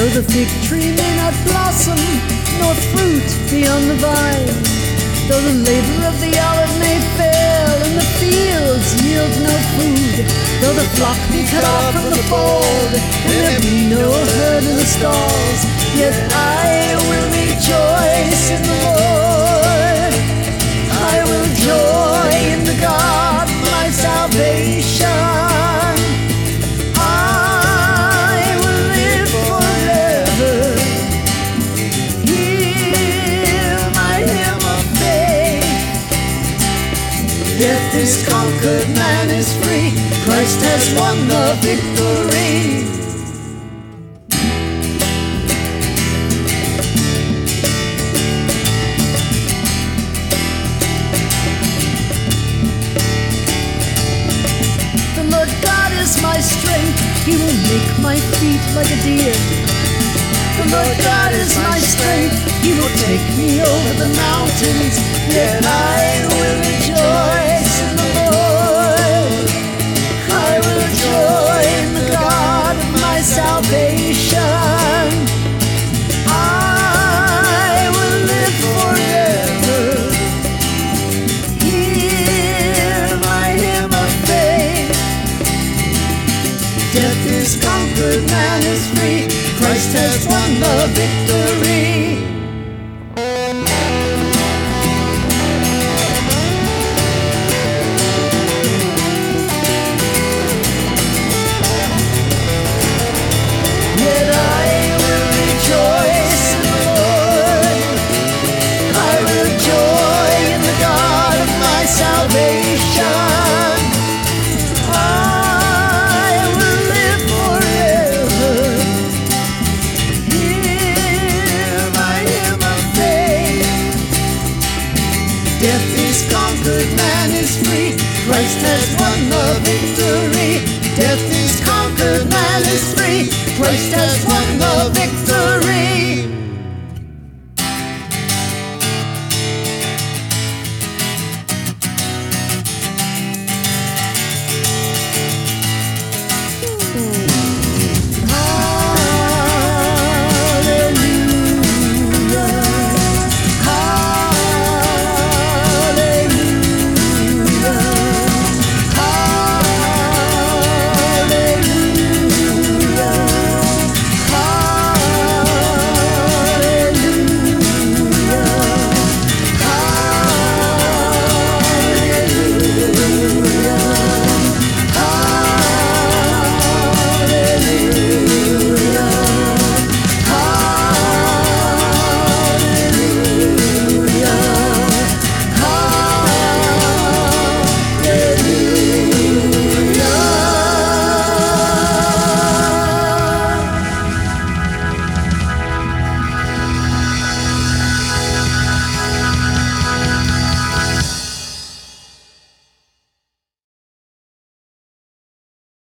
Though the fig tree may not blossom, nor fruit be on the vine, though the labor of the olive may fail, and the fields yield no food, though the flock be cut off from the fold, and there be no herd in the stalls, yet I Death is conquered, man is free. Christ has won the victory. The Lord God is my strength. He will make my feet like a deer. The Lord God is my strength. He will take me over the mountains. Yet I will conquered, man is free. Christ has won the victory. Christ has won the victory. Death is conquered, man is free. Christ has.